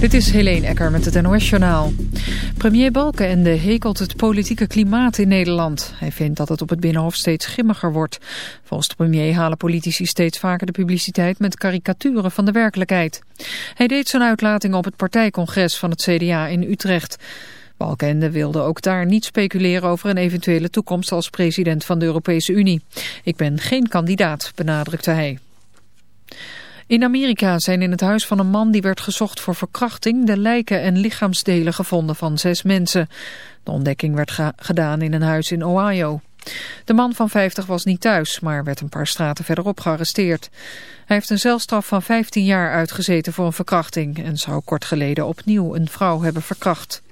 Dit is Helene Ecker met het NOS-journaal. Premier Balkenende hekelt het politieke klimaat in Nederland. Hij vindt dat het op het Binnenhof steeds grimmiger wordt. Volgens de premier halen politici steeds vaker de publiciteit met karikaturen van de werkelijkheid. Hij deed zijn uitlating op het partijcongres van het CDA in Utrecht. Balkenende wilde ook daar niet speculeren over een eventuele toekomst als president van de Europese Unie. Ik ben geen kandidaat, benadrukte hij. In Amerika zijn in het huis van een man die werd gezocht voor verkrachting de lijken en lichaamsdelen gevonden van zes mensen. De ontdekking werd gedaan in een huis in Ohio. De man van 50 was niet thuis, maar werd een paar straten verderop gearresteerd. Hij heeft een celstraf van 15 jaar uitgezeten voor een verkrachting en zou kort geleden opnieuw een vrouw hebben verkracht.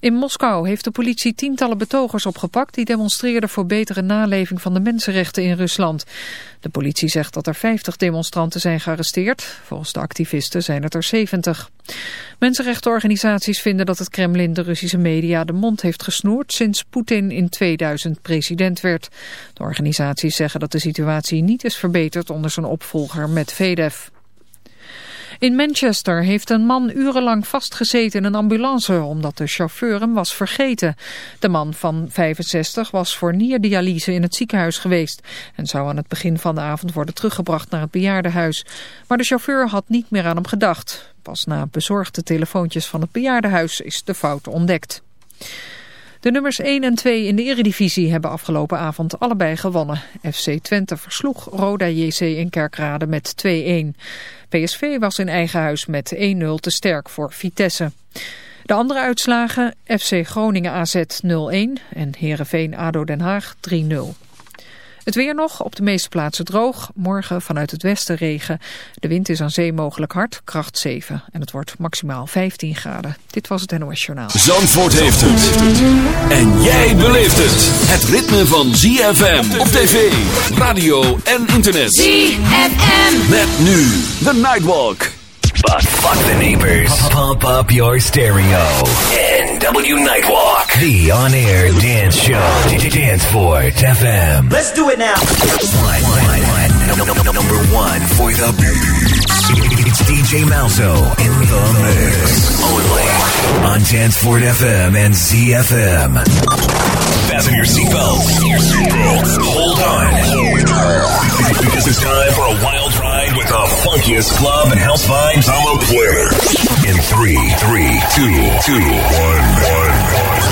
In Moskou heeft de politie tientallen betogers opgepakt... die demonstreerden voor betere naleving van de mensenrechten in Rusland. De politie zegt dat er 50 demonstranten zijn gearresteerd. Volgens de activisten zijn het er 70. Mensenrechtenorganisaties vinden dat het Kremlin de Russische media de mond heeft gesnoerd... sinds Poetin in 2000 president werd. De organisaties zeggen dat de situatie niet is verbeterd onder zijn opvolger Medvedev. In Manchester heeft een man urenlang vastgezeten in een ambulance omdat de chauffeur hem was vergeten. De man van 65 was voor nierdialyse in het ziekenhuis geweest en zou aan het begin van de avond worden teruggebracht naar het bejaardenhuis. Maar de chauffeur had niet meer aan hem gedacht. Pas na bezorgde telefoontjes van het bejaardenhuis is de fout ontdekt. De nummers 1 en 2 in de eredivisie hebben afgelopen avond allebei gewonnen. FC Twente versloeg Roda JC in Kerkrade met 2-1. PSV was in eigen huis met 1-0 te sterk voor Vitesse. De andere uitslagen FC Groningen AZ 0-1 en Heerenveen ADO Den Haag 3-0. Het weer nog, op de meeste plaatsen droog. Morgen vanuit het westen regen. De wind is aan zee mogelijk hard, kracht 7. En het wordt maximaal 15 graden. Dit was het NOS Journaal. Zandvoort heeft het. En jij beleeft het. Het ritme van ZFM op tv, radio en internet. ZFM. Met nu The Nightwalk. But fuck the neighbors. Pump up your stereo. NW Nightwalk. The on-air dance show. Danceport FM. Let's do it now. One, one, one. No, no, no, number one for the beats. It's DJ Malzo in the mix. Only on Danceport FM and ZFM. Fasten your seatbelts. Hold on. Because it's time for a wild ride with the funkiest club and house vibes on the planet. In three, three, two, two, one, one, one.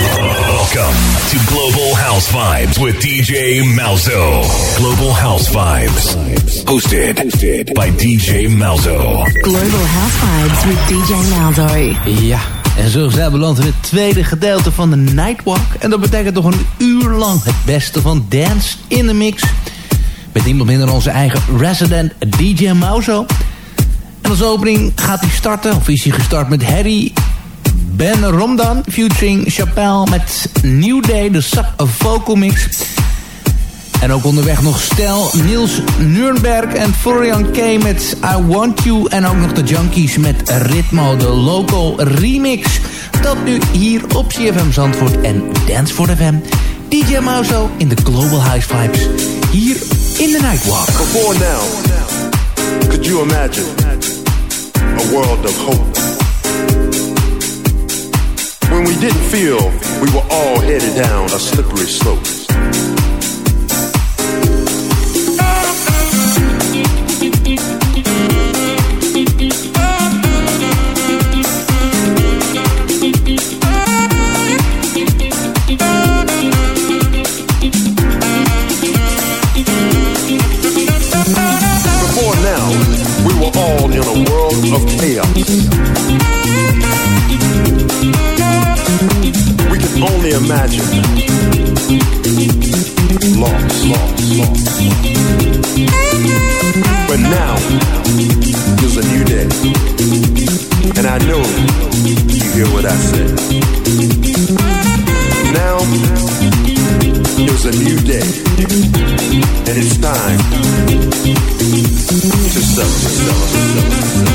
Welcome to Global House Vibes with DJ Malzo. Global House Vibes. Hosted, hosted by DJ Malzo. Global House Vibes with DJ Malzo. Ja, en zo zijn we beland in het tweede gedeelte van de Nightwalk. En dat betekent toch een uur lang het beste van dance in de mix. Met niemand minder onze eigen resident DJ Mauzo. En als opening gaat hij starten, of is hij gestart met Harry Ben Romdan... featuring Chappelle met New Day, de Sub Vocal Mix... En ook onderweg nog Stel, Niels Nürnberg en Florian K. met I Want You. En ook nog de Junkies met Ritmo, de local remix. Dat nu hier op CFM Zandvoort en Dance for FM. DJ Mauzo in de Global House Vibes. Hier in de Nightwalk. Before now, could you imagine a world of hope? When we didn't feel we were all headed down a slippery slope. Imagine loss, loss, loss. But now is a new day. And I know you hear what I said. Now is a new day. And it's time to celebrate, celebrate, celebrate.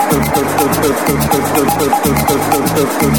Thank you. Gracias.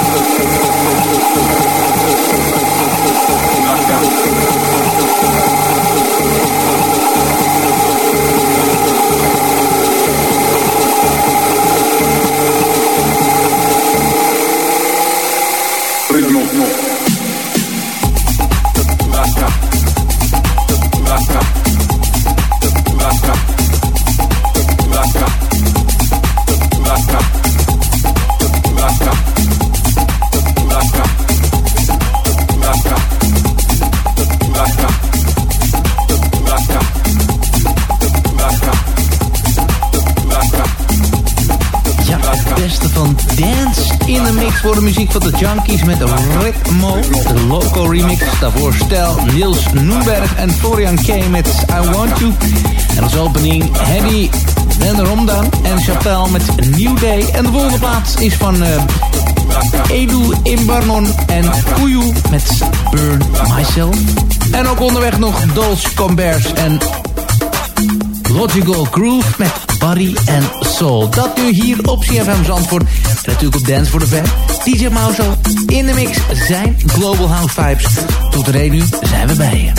de muziek van de Junkies met Ritmo. De Loco remix. Daarvoor Stel, Niels Noenberg en Florian K met I Want You. En als opening Hedy Ben Romdan en Chapelle met New Day. En de volgende plaats is van uh, Edu Imbarnon en Kuyu met Burn Myself. En ook onderweg nog Dolce Combers en Logical Groove met Body and Soul. Dat nu hier op CFM Zandvoort. En natuurlijk op Dance for the Fan. DJ Mauso in de mix. Zijn Global House Vibes. Tot de nu zijn we bij je.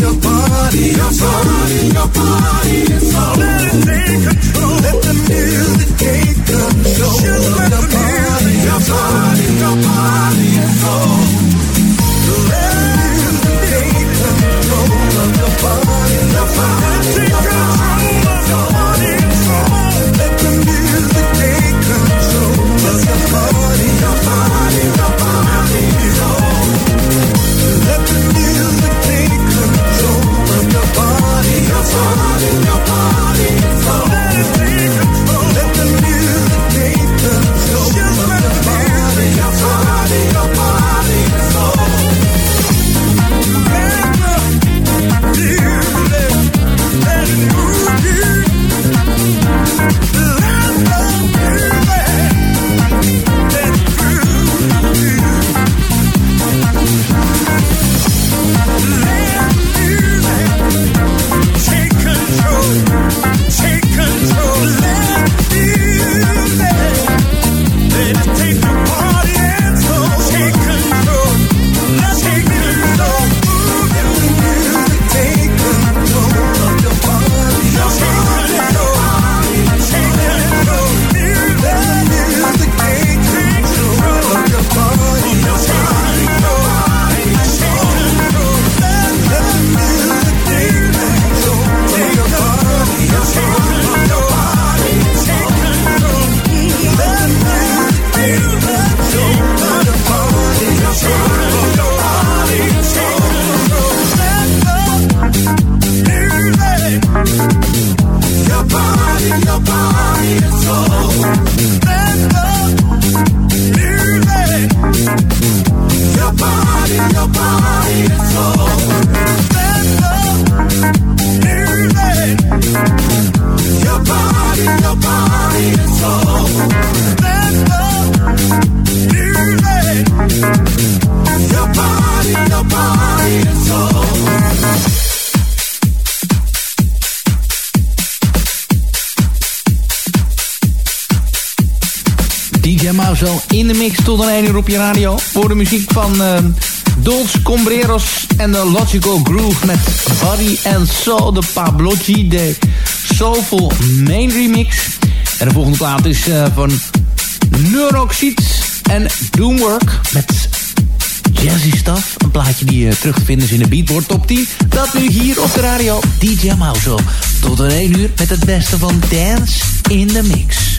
Your body, your body, op je radio. Voor de muziek van uh, Dolce Combreros en de Logical Groove met Body and Soul, de Pablotti, de Soulful Main Remix. En de volgende plaat is uh, van Neuroxid en Doomwork met Jazzy Stuff. Een plaatje die je terug te vinden is in de Beatboard Top 10. Dat nu hier op de radio. DJ Mauzo. Tot een 1 uur met het beste van Dance in the Mix.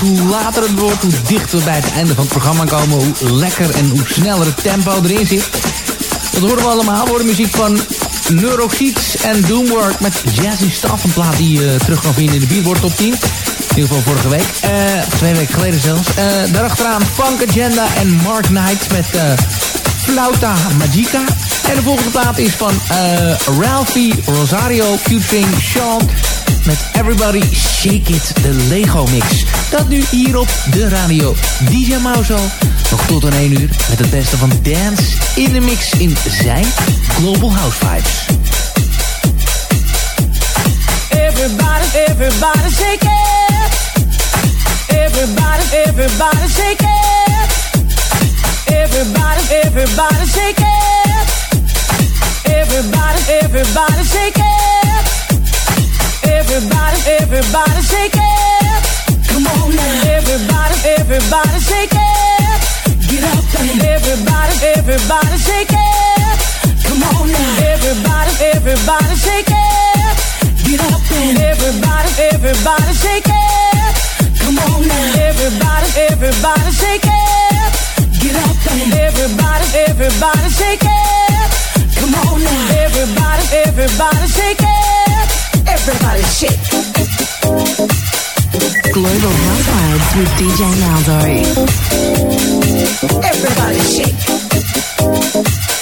Hoe later het wordt, hoe dichter we bij het einde van het programma komen... hoe lekker en hoe sneller het tempo erin zit. Dat horen we allemaal. We horen muziek van Neurosheets en Doomwork met Jazzy Staff. Een plaat die je terug kan vinden in de Beatport Top 10. In ieder geval vorige week. Uh, twee weken geleden zelfs. Uh, daarachteraan Funk Agenda en Mark Knight met uh, Flauta Magica. En de volgende plaat is van Ralphie Rosario featuring Sean met Everybody Shake It, de Lego Mix. Dat nu hier op de radio. DJ Mauzo, nog tot een 1 uur met het beste van dance in de mix in zijn Global House Vibes. Everybody, everybody shake it. Everybody, everybody shake it. Everybody, everybody shake it. Everybody, everybody shake it. Everybody, everybody shake it. Come. Everybody, everybody shake it. Get up and everybody, everybody shake it. Come on now. Everybody, everybody shake it. Get up and everybody, everybody shake it. Come on now. Everybody, everybody shake it. Get up and everybody, everybody shake it. Come on now. Everybody, everybody shake it. Everybody shake. Global House Vibes with DJ Malzo. Everybody shake.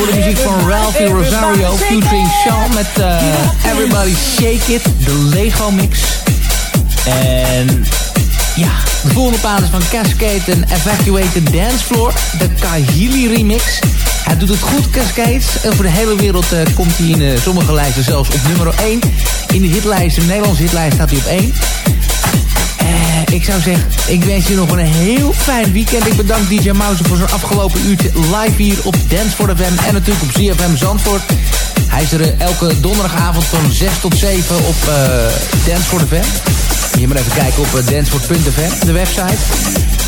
Mauso voor de muziek van Ralphie Rosario featuring Sean met eh, Everybody Shake It, de Lego mix. En ja, de volgende plaat is van Cascade en Evacuate the Dance Floor, de Kahili remix. Hij doet het goed, Cascade. Over de hele wereld eh, komt hij in eh, sommige lijsten zelfs op nummer 1. In de hitlijst, de Nederlandse hitlijst staat hij op 1. Eh, ik zou zeggen, ik wens je nog een heel fijn weekend. Ik bedank DJ Mouse voor zijn afgelopen uurtje live hier op Dance for FM en natuurlijk op ZFM Zandvoort. Hij is er eh, elke donderdagavond van 6 tot 7 op eh Dance for FM. Moet je maar even kijken op uh, de website.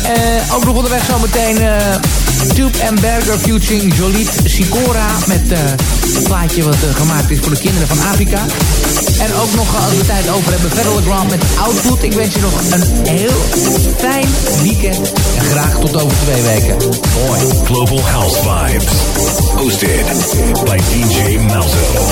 Eh, ook nog onderweg zometeen eh Tube and Berger featuring Joliet Sicora met een plaatje wat eh, gemaakt is voor de kinderen van Afrika. En ook nog, eh, als we tijd over hebben, Federal Grant met Output. Ik wens je nog een heel fijn weekend. En graag tot over twee weken. Hoi. Global House Vibes. Hosted by DJ Malzo.